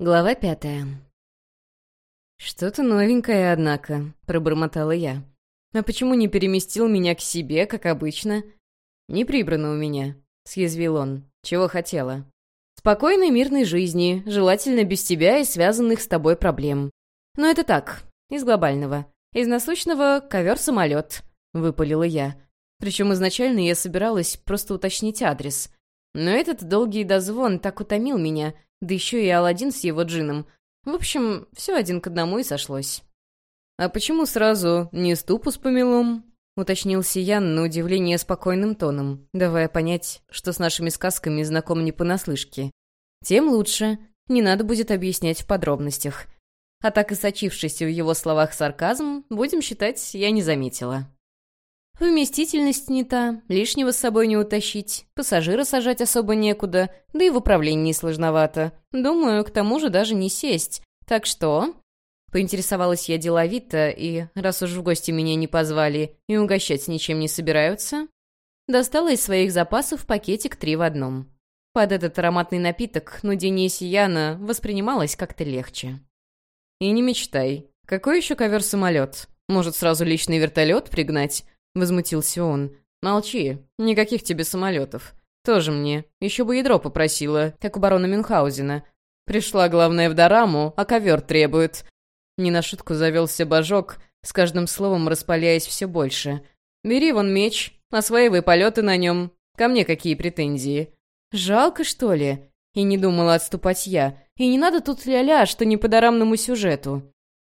Глава пятая. «Что-то новенькое, однако», — пробормотала я. «А почему не переместил меня к себе, как обычно?» «Не прибрано у меня», — съязвил он. «Чего хотела?» «Спокойной мирной жизни, желательно без тебя и связанных с тобой проблем. Но это так, из глобального. Из насущного — ковер-самолет», — выпалила я. Причем изначально я собиралась просто уточнить адрес. Но этот долгий дозвон так утомил меня, да еще и Алладин с его джином. В общем, все один к одному и сошлось. «А почему сразу не ступу с помелом?» — уточнил Сиян на удивление спокойным тоном, давая понять, что с нашими сказками знаком не понаслышке. «Тем лучше. Не надо будет объяснять в подробностях. А так и сочившийся в его словах сарказм, будем считать, я не заметила». Вместительность не та, лишнего с собой не утащить, пассажира сажать особо некуда, да и в управлении сложновато. Думаю, к тому же даже не сесть. Так что...» Поинтересовалась я деловито, и, раз уж в гости меня не позвали и угощать ничем не собираются, достала из своих запасов пакетик три в одном. Под этот ароматный напиток нудение Сияна воспринималось как-то легче. «И не мечтай. Какой еще ковер-самолет? Может, сразу личный вертолет пригнать?» — возмутился он. «Молчи. Никаких тебе самолетов. Тоже мне. Еще бы ядро попросила, как у барона Мюнхгаузена. Пришла, главное, в Дораму, а ковер требует». Не на шутку завелся божок, с каждым словом распаляясь все больше. «Бери вон меч, осваивай полеты на нем. Ко мне какие претензии?» «Жалко, что ли?» И не думала отступать я. И не надо тут ля-ля, что не по дорамному сюжету.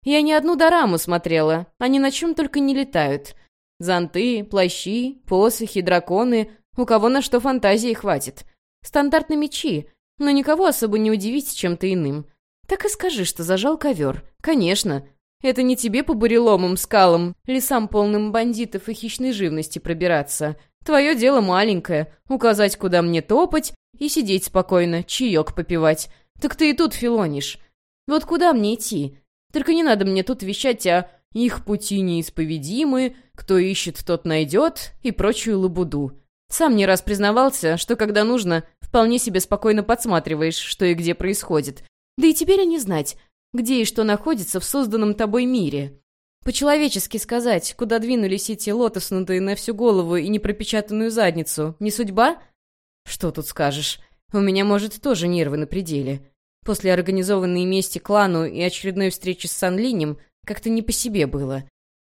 Я не одну дораму смотрела, они на чем только не летают. Зонты, плащи, посохи, драконы, у кого на что фантазии хватит. Стандартные мечи, но никого особо не удивить чем-то иным. Так и скажи, что зажал ковер. Конечно. Это не тебе по буреломам, скалам, лесам полным бандитов и хищной живности пробираться. Твое дело маленькое — указать, куда мне топать, и сидеть спокойно, чаек попивать. Так ты и тут филонишь. Вот куда мне идти? Только не надо мне тут вещать о их пути неисповедимы, кто ищет, тот найдет и прочую лабуду. Сам не раз признавался, что когда нужно, вполне себе спокойно подсматриваешь, что и где происходит. Да и теперь не знать, где и что находится в созданном тобой мире. По-человечески сказать, куда двинулись эти лотоснутые на всю голову и непропечатанную задницу, не судьба? Что тут скажешь? У меня, может, тоже нервы на пределе. После организованной мести клану и очередной встречи с Санлинем как-то не по себе было.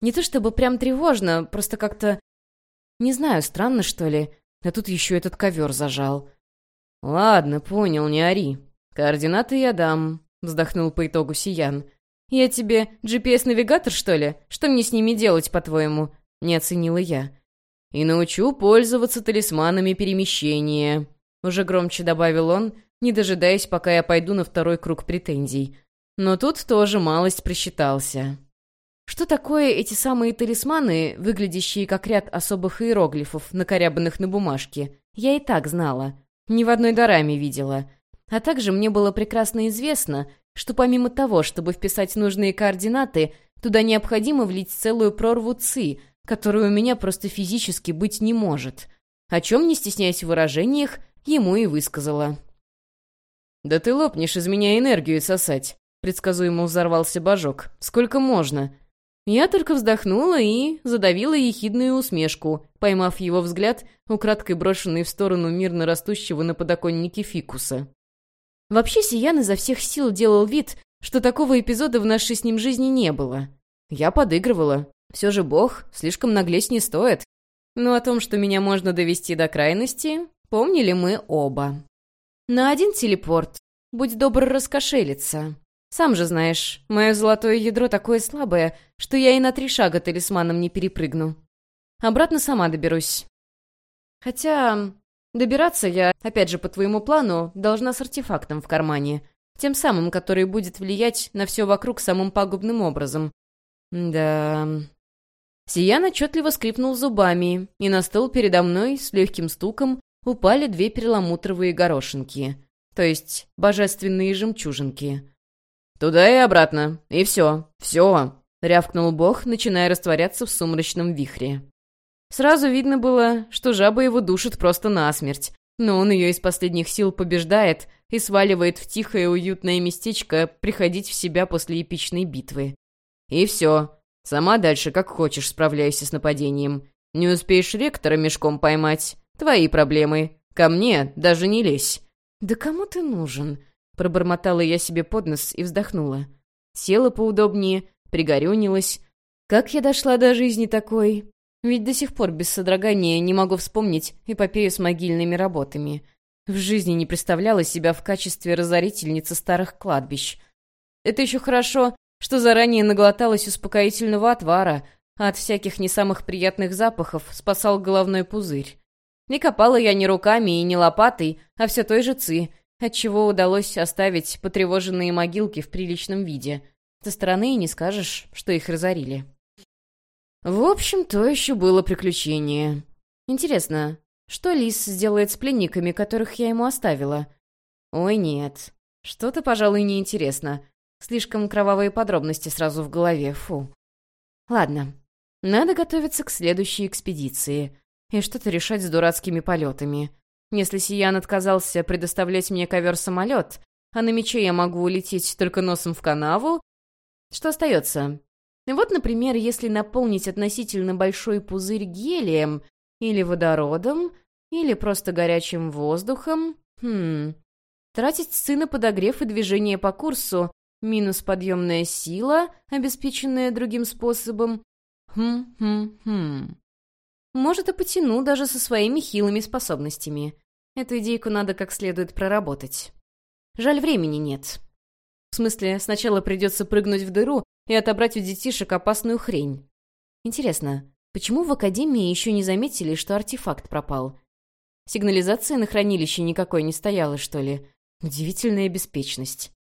Не то чтобы прям тревожно, просто как-то... Не знаю, странно, что ли. А тут еще этот ковер зажал. «Ладно, понял, не ори. Координаты я дам», — вздохнул по итогу Сиян. «Я тебе GPS-навигатор, что ли? Что мне с ними делать, по-твоему?» — не оценила я. «И научу пользоваться талисманами перемещения», — уже громче добавил он, не дожидаясь, пока я пойду на второй круг претензий. Но тут тоже малость просчитался. Что такое эти самые талисманы, выглядящие как ряд особых иероглифов, накорябанных на бумажке, я и так знала. Ни в одной дараме видела. А также мне было прекрасно известно, что помимо того, чтобы вписать нужные координаты, туда необходимо влить целую прорву ЦИ, которую у меня просто физически быть не может. О чем, не стесняясь в выражениях, ему и высказала. «Да ты лопнешь из меня энергию сосать. Предсказуемо взорвался божок. «Сколько можно?» Я только вздохнула и задавила ехидную усмешку, поймав его взгляд, украдкой брошенный в сторону мирно растущего на подоконнике фикуса. Вообще, Сиян изо всех сил делал вид, что такого эпизода в нашей с ним жизни не было. Я подыгрывала. Все же бог, слишком наглеть не стоит. Но о том, что меня можно довести до крайности, помнили мы оба. На один телепорт. Будь добр раскошелиться. Сам же знаешь, мое золотое ядро такое слабое, что я и на три шага талисманом не перепрыгну. Обратно сама доберусь. Хотя... Добираться я, опять же по твоему плану, должна с артефактом в кармане. Тем самым, который будет влиять на все вокруг самым пагубным образом. Да... Сиян отчетливо скрипнул зубами, и на стол передо мной с легким стуком упали две перламутровые горошинки, то есть божественные жемчужинки. «Туда и обратно. И все. Все!» — рявкнул бог, начиная растворяться в сумрачном вихре. Сразу видно было, что жаба его душит просто насмерть, но он ее из последних сил побеждает и сваливает в тихое уютное местечко приходить в себя после эпичной битвы. И все. Сама дальше как хочешь справляйся с нападением. Не успеешь ректора мешком поймать. Твои проблемы. Ко мне даже не лезь. «Да кому ты нужен?» Пробормотала я себе под нос и вздохнула. Села поудобнее, пригорюнилась. Как я дошла до жизни такой? Ведь до сих пор без содрогания не могу вспомнить эпопею с могильными работами. В жизни не представляла себя в качестве разорительницы старых кладбищ. Это еще хорошо, что заранее наглоталась успокоительного отвара, а от всяких не самых приятных запахов спасал головной пузырь. Не копала я ни руками и ни лопатой, а все той же ци, отчего удалось оставить потревоженные могилки в приличном виде. Со стороны и не скажешь, что их разорили. В общем, то еще было приключение. Интересно, что Лис сделает с пленниками, которых я ему оставила? Ой, нет. Что-то, пожалуй, неинтересно. Слишком кровавые подробности сразу в голове, фу. Ладно, надо готовиться к следующей экспедиции и что-то решать с дурацкими полетами. Если Сиян отказался предоставлять мне ковер-самолет, а на мече я могу улететь только носом в канаву, что остается? Вот, например, если наполнить относительно большой пузырь гелием или водородом, или просто горячим воздухом, хм... Тратить сына подогрев и движение по курсу, минус подъемная сила, обеспеченная другим способом. Хм-хм-хм. Может, и потяну даже со своими хилыми способностями. Эту идейку надо как следует проработать. Жаль, времени нет. В смысле, сначала придется прыгнуть в дыру, и отобрать у детишек опасную хрень. Интересно, почему в Академии еще не заметили, что артефакт пропал? Сигнализация на хранилище никакой не стояла, что ли? Удивительная беспечность.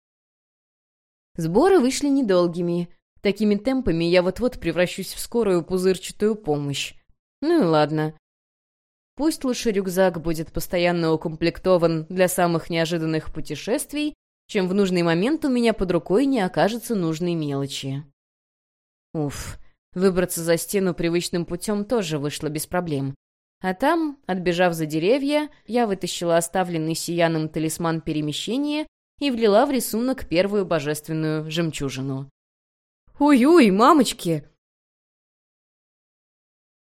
Сборы вышли недолгими. Такими темпами я вот-вот превращусь в скорую пузырчатую помощь. Ну и ладно. Пусть лучше рюкзак будет постоянно укомплектован для самых неожиданных путешествий, чем в нужный момент у меня под рукой не окажется нужной мелочи. Уф, выбраться за стену привычным путем тоже вышло без проблем. А там, отбежав за деревья, я вытащила оставленный сияным талисман перемещения и влила в рисунок первую божественную жемчужину. «Ой-ой, мамочки!»